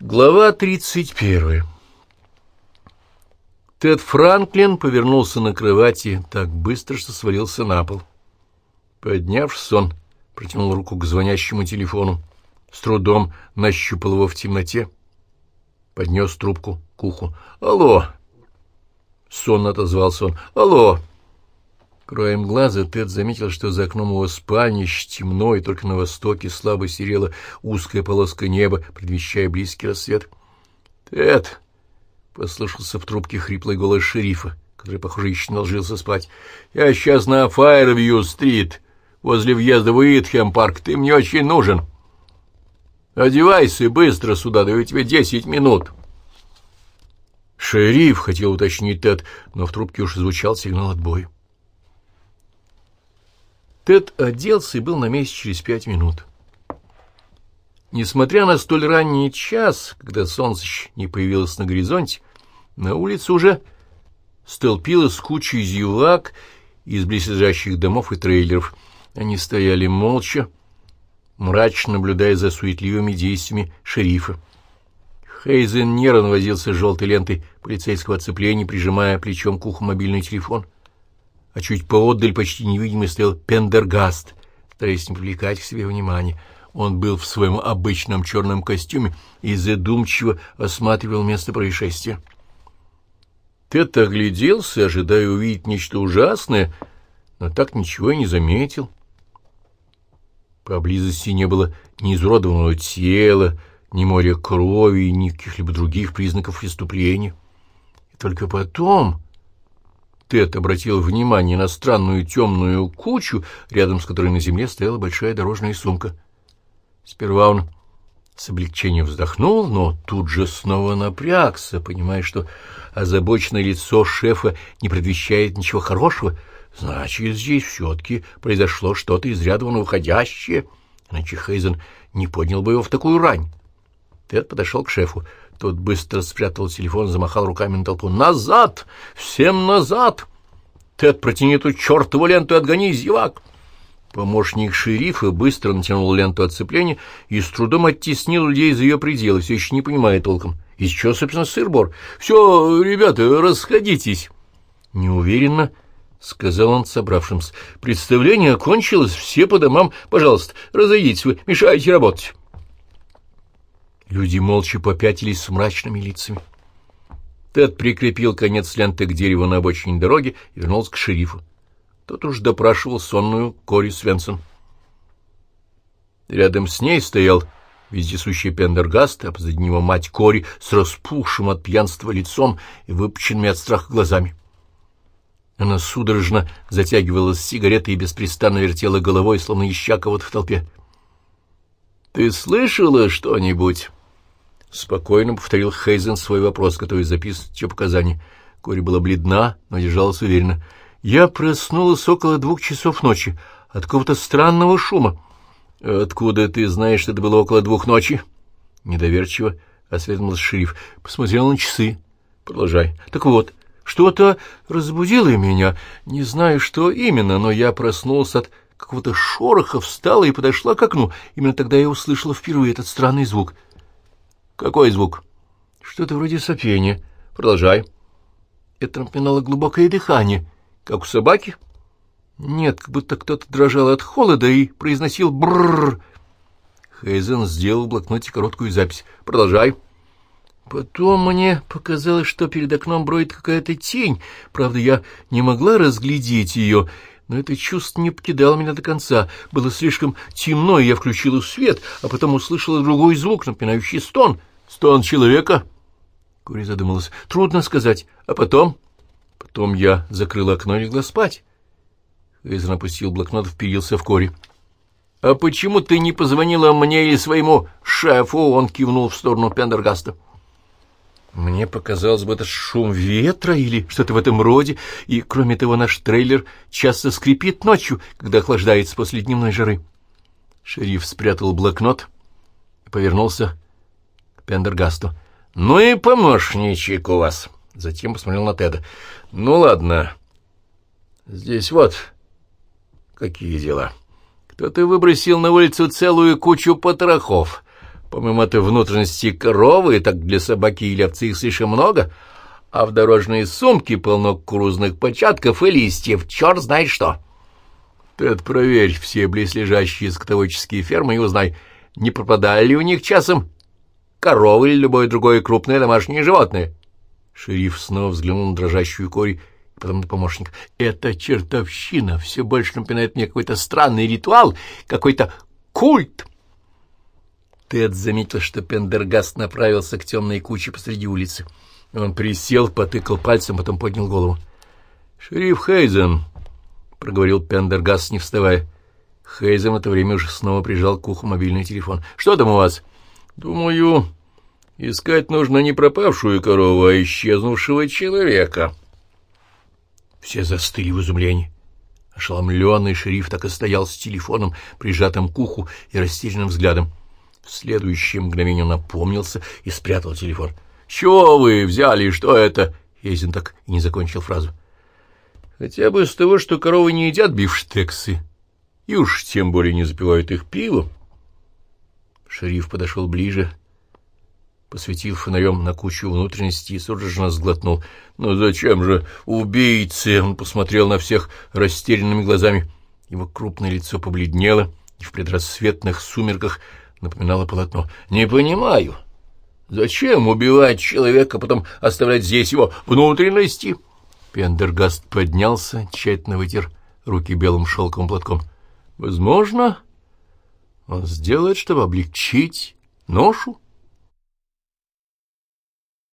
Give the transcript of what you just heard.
Глава 31 Тед Франклин повернулся на кровати так быстро, что свалился на пол. Поднявшись, он протянул руку к звонящему телефону, с трудом нащупал его в темноте, поднес трубку к уху. «Алло!» Сонно отозвался он. «Алло!» Краем глаза Тед заметил, что за окном его спальни темно, и только на востоке слабо серела узкая полоска неба, предвещая близкий рассвет. «Тед!» — послышался в трубке хриплый голос шерифа, который, похоже, еще не ложился спать. «Я сейчас на Файрвью-стрит, возле въезда в Уитхэм-парк. Ты мне очень нужен. Одевайся быстро сюда, даю тебе десять минут». «Шериф!» — хотел уточнить Тед, но в трубке уж звучал сигнал отбоя. Тед оделся и был на месте через пять минут. Несмотря на столь ранний час, когда солнце не появилось на горизонте, на улице уже столпилась куча зевак из близлежащих домов и трейлеров. Они стояли молча, мрачно наблюдая за суетливыми действиями шерифа. Хейзен нервно возился с желтой лентой полицейского оцепления, прижимая плечом к уху мобильный телефон — а чуть поотдаль почти невидимый стоял Пендергаст, стараясь не привлекать к себе внимания. Он был в своем обычном черном костюме и задумчиво осматривал место происшествия. Тед огляделся, ожидая увидеть нечто ужасное, но так ничего и не заметил. Поблизости не было ни изуродованного тела, ни моря крови, ни каких-либо других признаков преступления. И только потом Тед обратил внимание на странную темную кучу, рядом с которой на земле стояла большая дорожная сумка. Сперва он с облегчением вздохнул, но тут же снова напрягся, понимая, что озабоченное лицо шефа не предвещает ничего хорошего. Значит, здесь все-таки произошло что-то из ряда вон выходящее, иначе Хейзен не поднял бы его в такую рань. Тед подошел к шефу. Тот быстро спрятал телефон, замахал руками на толпу. «Назад! Всем назад! Тед, протяни эту чертову ленту и отгони зевак!» Помощник шерифа быстро натянул ленту отцепления и с трудом оттеснил людей за ее пределы, все еще не понимая толком. Из чего, собственно, сыр-бор? «Все, ребята, расходитесь!» «Неуверенно», — сказал он собравшимся. «Представление окончилось, все по домам. Пожалуйста, разойдитесь, вы мешаете работать». Люди молча попятились с мрачными лицами. Тед прикрепил конец ленты к дереву на обочине дороги и вернулся к шерифу. Тот уж допрашивал сонную Кори Свенсон. Рядом с ней стоял вездесущий Пендергаст, а позади него мать Кори с распухшим от пьянства лицом и выпученными от страха глазами. Она судорожно затягивалась сигаретой и беспрестанно вертела головой, словно ища кого-то в толпе. — Ты слышала что-нибудь? — спокойно повторил Хейзен свой вопрос, готовый записывать ее показания. Кори была бледна, но держалась уверенно. «Я проснулась около двух часов ночи от какого-то странного шума». «Откуда ты знаешь, что это было около двух ночи?» Недоверчиво осведомился шериф. Посмотрел на часы. «Продолжай. Так вот, что-то разбудило меня. Не знаю, что именно, но я проснулся от какого-то шороха, встала и подошла к окну. Именно тогда я услышала впервые этот странный звук». Какой звук? Что-то вроде сопения. Продолжай. Это напоминало глубокое дыхание, как у собаки. Нет, как будто кто-то дрожал от холода и произносил бррр. Хейзен сделал в блокноте короткую запись. Продолжай. Потом мне показалось, что перед окном бродит какая-то тень. Правда, я не могла разглядеть ее, но это чувство не покидало меня до конца. Было слишком темно, и я включила свет, а потом услышала другой звук, напоминающий стон. Стон человека? Кури задумалась. Трудно сказать. А потом? Потом я закрыла окно и легла спать. Хейзен опустил блокнот и вперился в Кори. — А почему ты не позвонила мне или своему шефу? Он кивнул в сторону Пендергаста. Мне показалось бы, это шум ветра или что-то в этом роде, и, кроме того, наш трейлер часто скрипит ночью, когда охлаждается после дневной жары. Шериф спрятал блокнот и повернулся Пендергасту. «Ну и помощничек у вас!» Затем посмотрел на Теда. «Ну ладно. Здесь вот какие дела. Кто-то выбросил на улицу целую кучу потрохов. По-моему, это внутренности коровы, так для собаки или овцы их слишком много, а в дорожной сумке полно кукурузных початков и листьев, черт знает что. Ты проверь все близлежащие скотоводческие фермы и узнай, не пропадали ли у них часом коровы или любое другое крупное домашнее животное. Шериф снова взглянул на дрожащую Кори потом на помощник. «Это чертовщина! Все больше напоминает мне какой-то странный ритуал, какой-то культ!» Тед заметил, что Пендергаст направился к темной куче посреди улицы. Он присел, потыкал пальцем, потом поднял голову. «Шериф Хейзен», — проговорил Пендергаст, не вставая. Хейзен в это время уже снова прижал к уху мобильный телефон. «Что там у вас?» «Думаю, искать нужно не пропавшую корову, а исчезнувшего человека». Все застыли в изумлении. Ошеломленный шериф так и стоял с телефоном, прижатым к уху и растерянным взглядом. В следующее мгновение он опомнился и спрятал телефон. — Чего вы взяли? Что это? Езин так и не закончил фразу. — Хотя бы с того, что коровы не едят бифштексы, и уж тем более не запивают их пивом. Шериф подошел ближе посветил фонарем на кучу внутренности и судорожно сглотнул. «Ну зачем же убийцы?» Он посмотрел на всех растерянными глазами. Его крупное лицо побледнело и в предрассветных сумерках напоминало полотно. «Не понимаю. Зачем убивать человека, потом оставлять здесь его внутренности?» Пендергаст поднялся, тщательно вытер руки белым шелковым платком. «Возможно, он сделает, чтобы облегчить ношу?»